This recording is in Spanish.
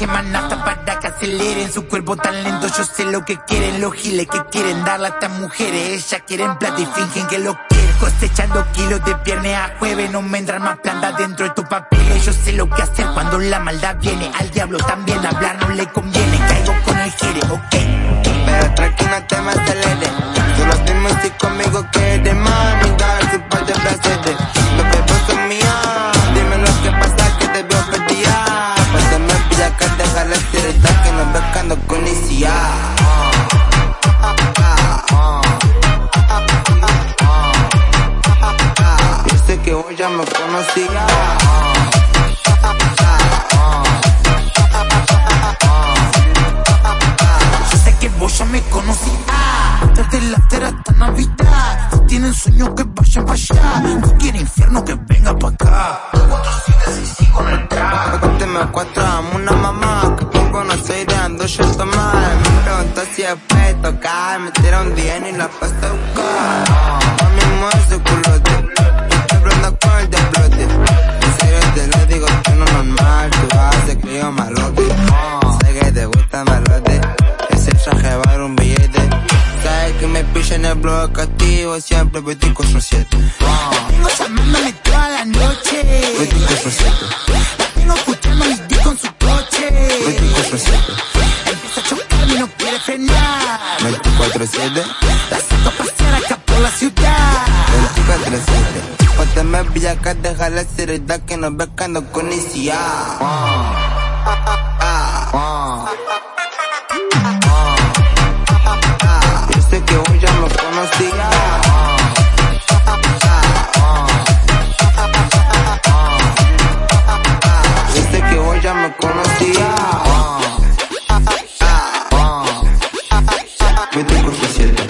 queman nafta para que aceleren su cuerpo tan lento. Yo sé lo que quieren los giles que quieren darle a estas mujeres. Ellas quieren plata y fingen que lo quieren. Cosechando kilos de viernes a jueves. No me entran más plantas dentro de tu papel. Yo sé lo que hacer cuando la maldad viene. Al diablo también hablar no le conviene. Caigo becando con ICA. Sé que vos ya me conocías. Yo sé que vos ya me conocí. Ah, desde la tierra hasta Navidad. Si tienen sueños que vayan para allá. No quieren infierno que venga para acá. Cuatro citas y sigo en el trap. Porque yo tomar. Me preguntó si después tocar, me tira un día y la paso a buscar. Mami mueve su culote, estoy hablando con el de explote. En serio te lo digo, tú no normal, tú haces que yo malote. Sé que te gusta malote, ese traje va a dar un billete. Sabes que me pillan en el blog castigo, siempre 24-7. Tengo llamándome toda la noche. 24-7, frenar. 24-7. La saco a pasear acá por la ciudad. 24-7 Pónteme villaca, deja la seriedad que nos becando con ICA. Yo sé que vos ya me conocías. Conocías. 24-7